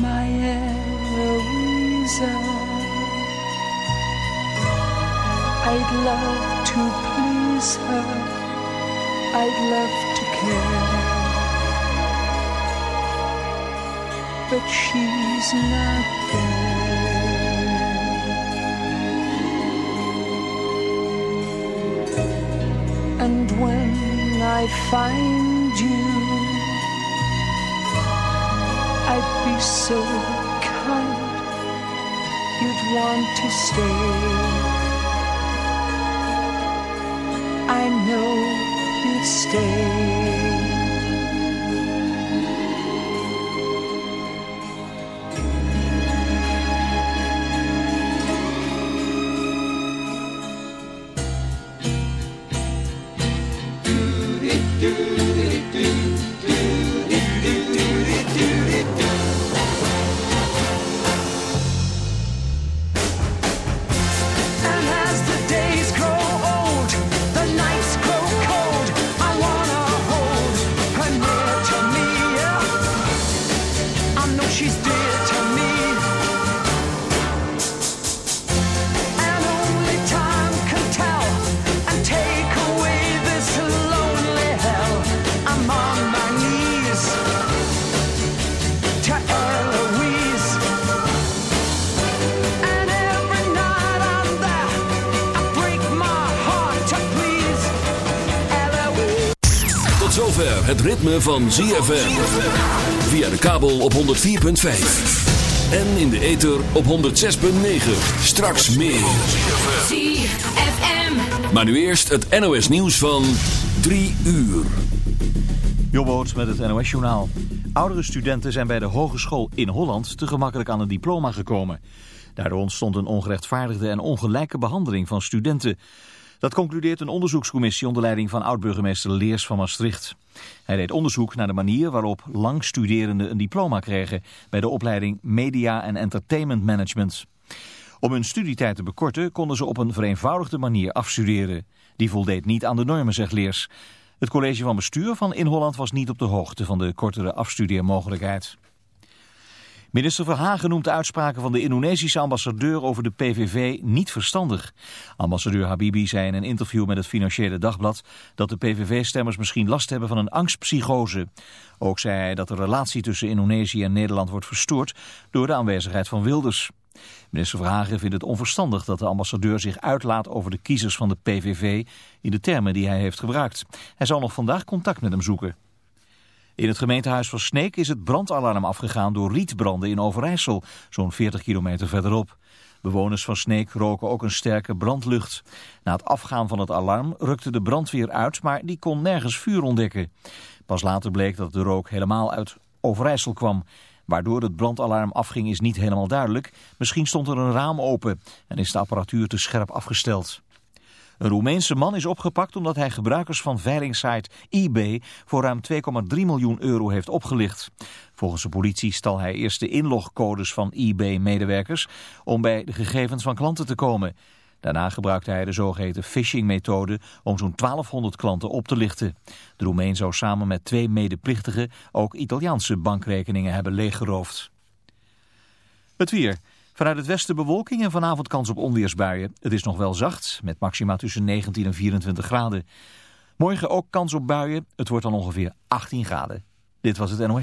my Eloisa. I'd love to please her. I'd love to care. But she's not there. And when I find you, so kind, you'd want to stay. I know you'd stay. Ritme van ZFM. Via de kabel op 104.5. En in de ether op 106.9. Straks meer. ZFM. Maar nu eerst het NOS nieuws van 3 uur. Jobboot met het NOS Journaal. Oudere studenten zijn bij de hogeschool in Holland te gemakkelijk aan een diploma gekomen. Daardoor ontstond een ongerechtvaardigde en ongelijke behandeling van studenten. Dat concludeert een onderzoekscommissie onder leiding van oud-burgemeester Leers van Maastricht. Hij deed onderzoek naar de manier waarop langstuderenden een diploma kregen bij de opleiding Media en Entertainment Management. Om hun studietijd te bekorten konden ze op een vereenvoudigde manier afstuderen. Die voldeed niet aan de normen, zegt Leers. Het college van bestuur van In Holland was niet op de hoogte van de kortere afstudeermogelijkheid. Minister Verhagen noemt de uitspraken van de Indonesische ambassadeur over de PVV niet verstandig. Ambassadeur Habibi zei in een interview met het Financiële Dagblad dat de PVV-stemmers misschien last hebben van een angstpsychose. Ook zei hij dat de relatie tussen Indonesië en Nederland wordt verstoord door de aanwezigheid van Wilders. Minister Verhagen vindt het onverstandig dat de ambassadeur zich uitlaat over de kiezers van de PVV in de termen die hij heeft gebruikt. Hij zal nog vandaag contact met hem zoeken. In het gemeentehuis van Sneek is het brandalarm afgegaan door rietbranden in Overijssel, zo'n 40 kilometer verderop. Bewoners van Sneek roken ook een sterke brandlucht. Na het afgaan van het alarm rukte de brandweer uit, maar die kon nergens vuur ontdekken. Pas later bleek dat de rook helemaal uit Overijssel kwam. Waardoor het brandalarm afging is niet helemaal duidelijk. Misschien stond er een raam open en is de apparatuur te scherp afgesteld. Een Roemeense man is opgepakt omdat hij gebruikers van veilingsite eBay voor ruim 2,3 miljoen euro heeft opgelicht. Volgens de politie stal hij eerst de inlogcodes van eBay-medewerkers om bij de gegevens van klanten te komen. Daarna gebruikte hij de zogeheten phishing-methode om zo'n 1200 klanten op te lichten. De Roemeen zou samen met twee medeplichtigen ook Italiaanse bankrekeningen hebben leeggeroofd. Het weer. Vanuit het westen bewolking en vanavond kans op onweersbuien. Het is nog wel zacht, met maxima tussen 19 en 24 graden. Morgen ook kans op buien. Het wordt dan ongeveer 18 graden. Dit was het NOS.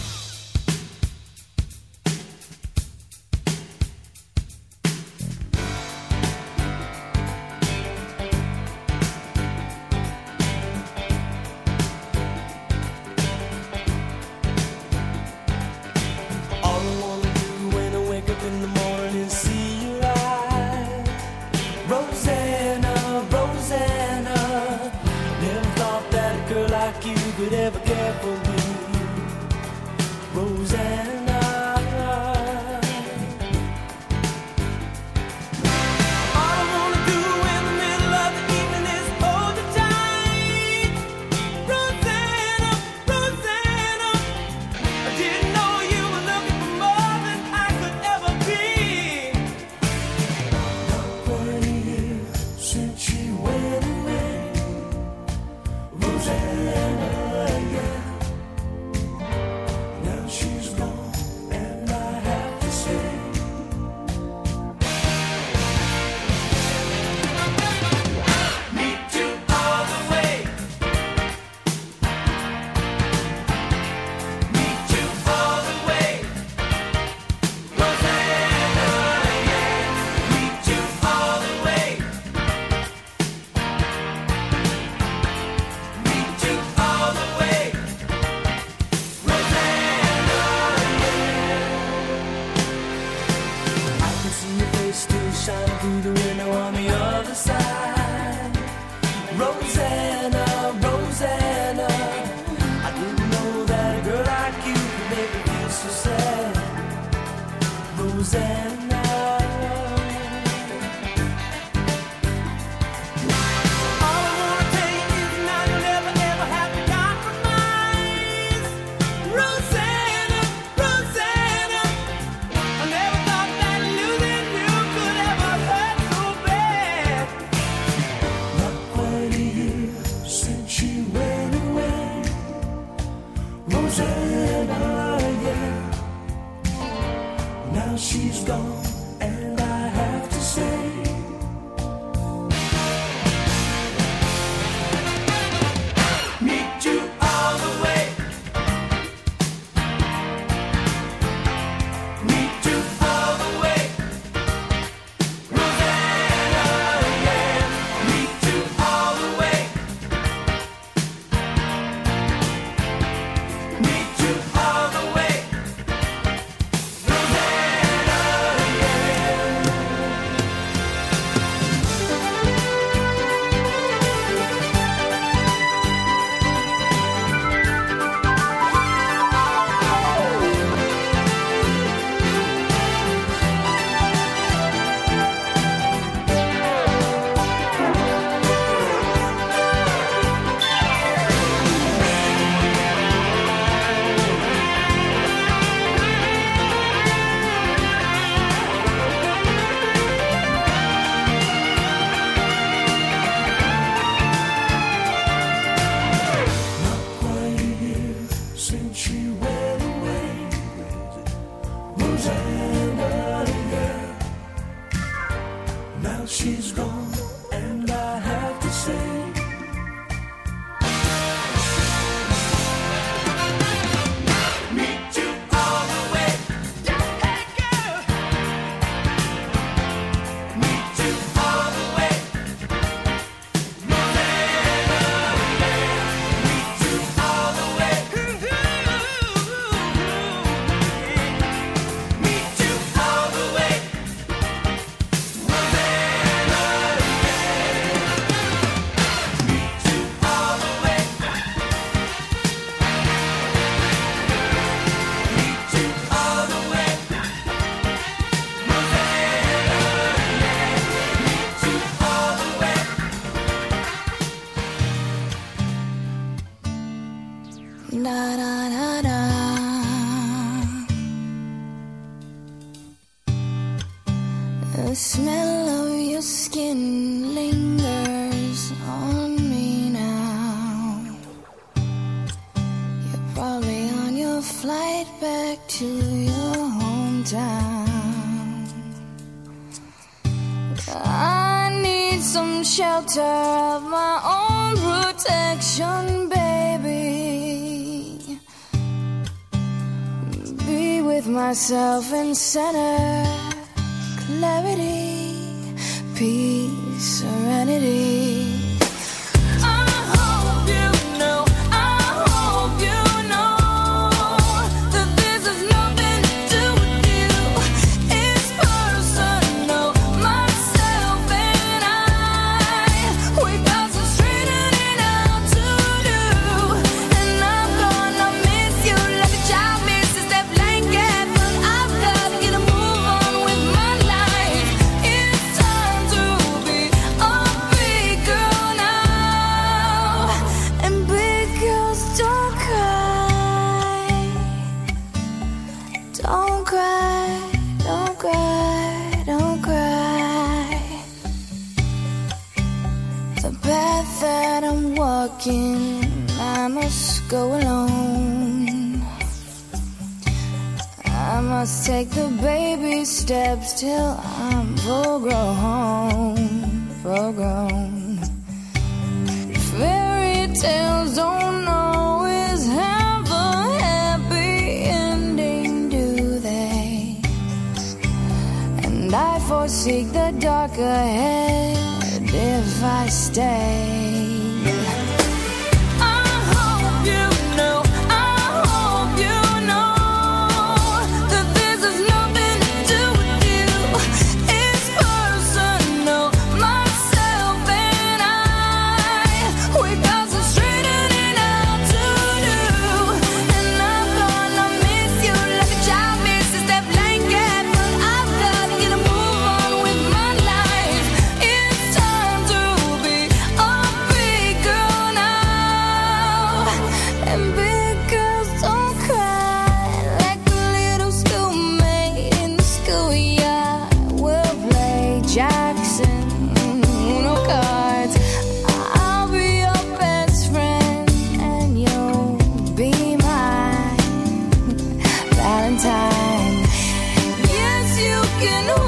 know on the other side. century myself in center. looking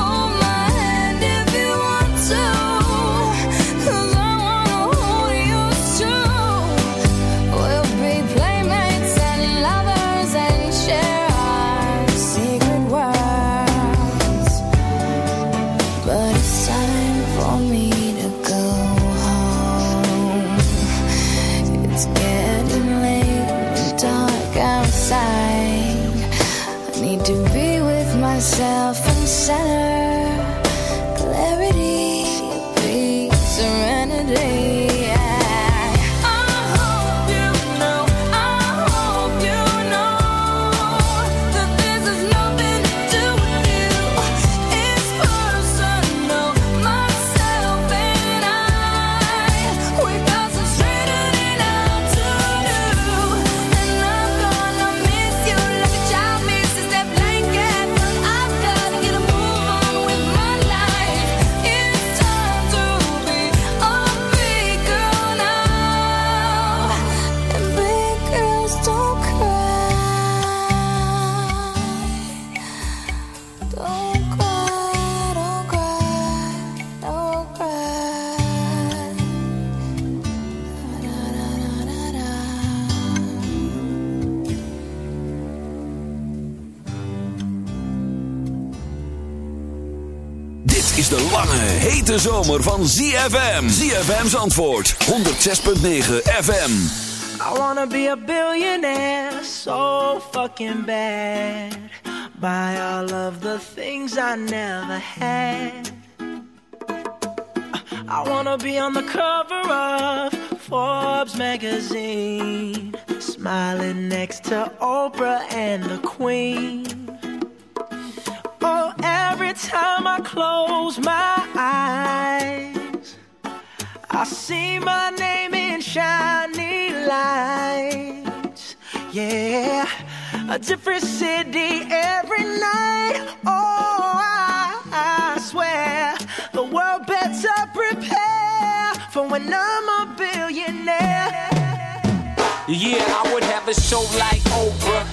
hete zomer van ZFM. ZFM's antwoord 106.9 FM. I wanna be a billionaire, so fucking bad. Buy all of the things I never had. I wanna be on the cover of Forbes magazine. Smiling next to Oprah and the Queen. I close my eyes, I see my name in shiny lights. Yeah, a different city every night. Oh, I, I swear the world better prepare for when I'm a billionaire. Yeah, I would have a show like Oprah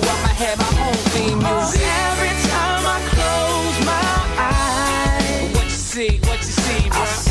I'ma have my own theme music. Oh, every time I close my eyes, What you see, what you see, bro?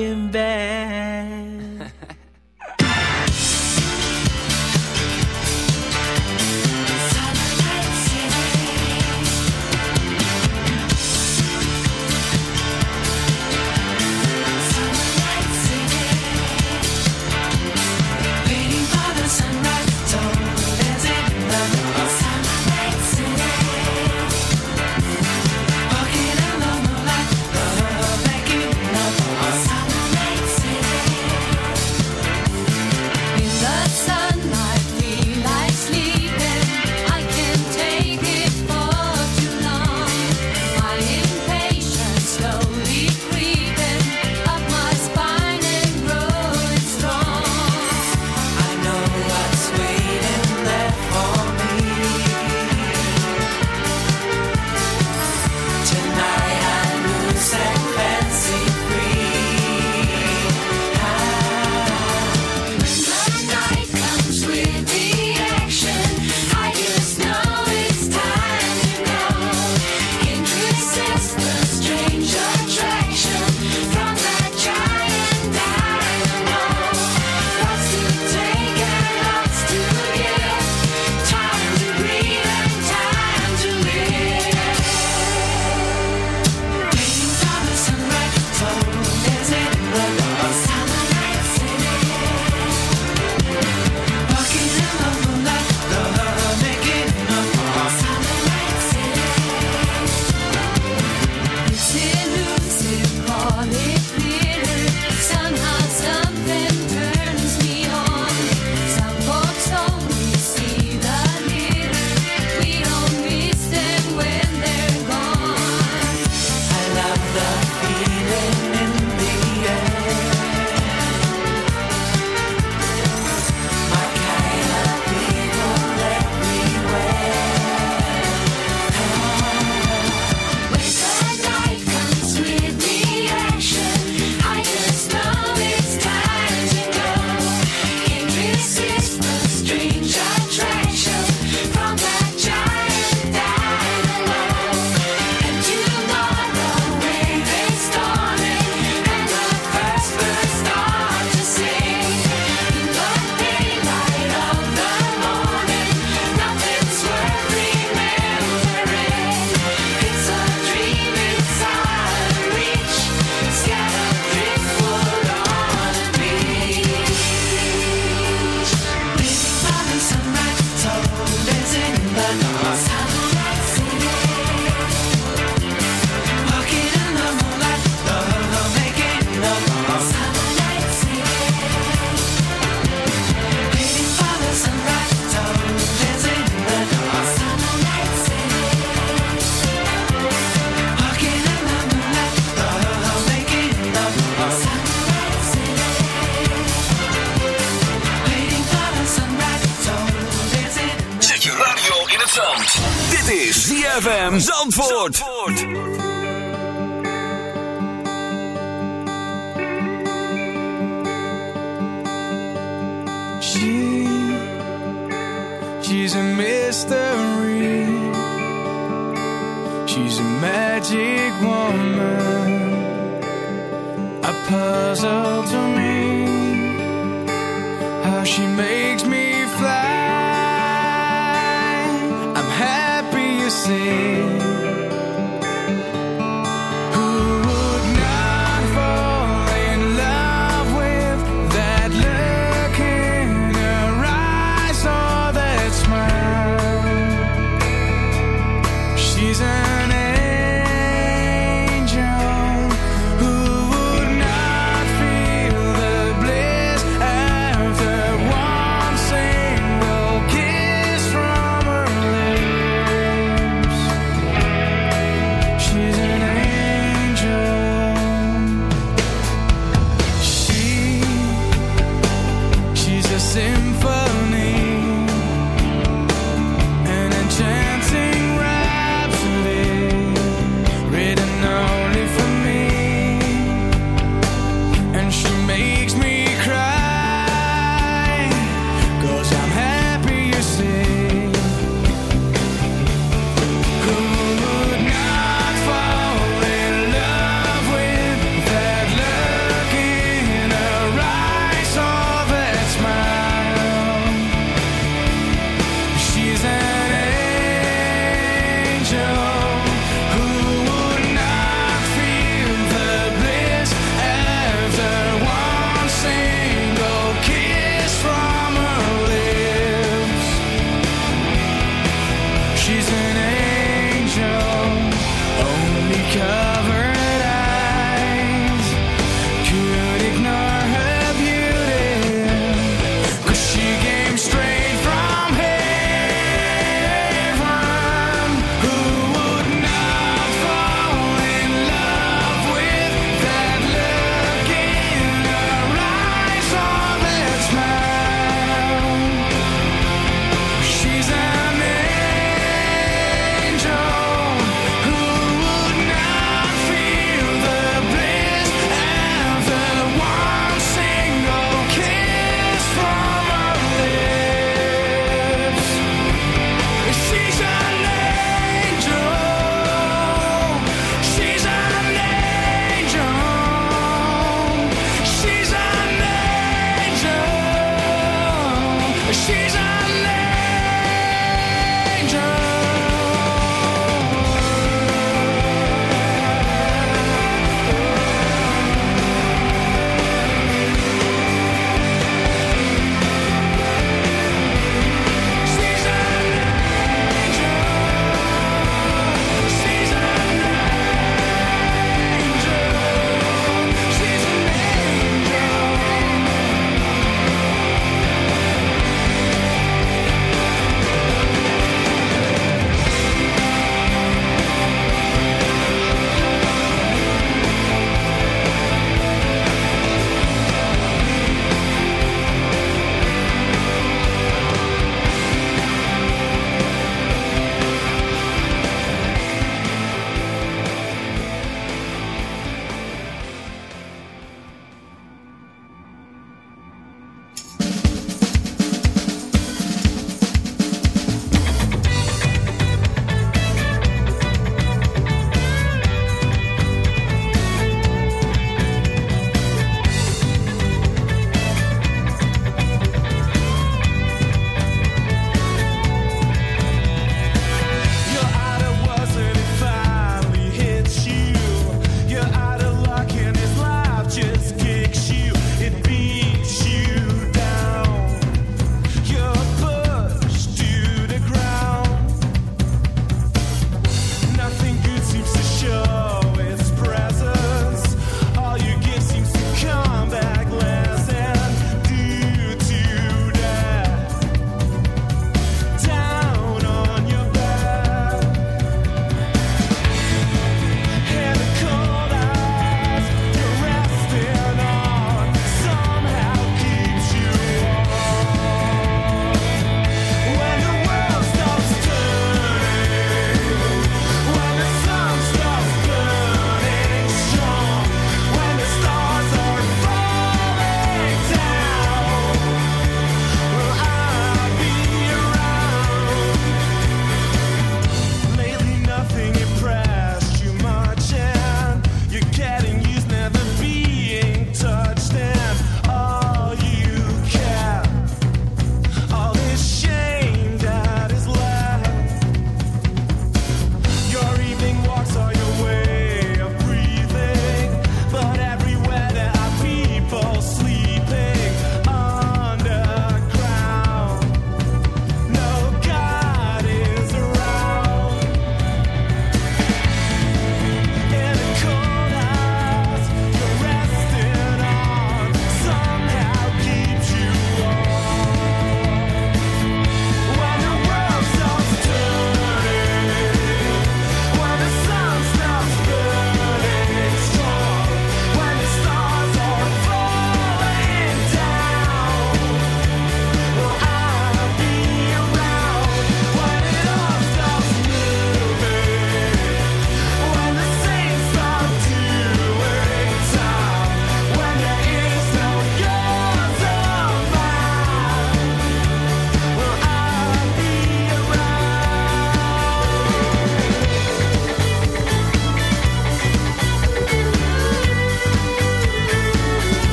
Fucking bad.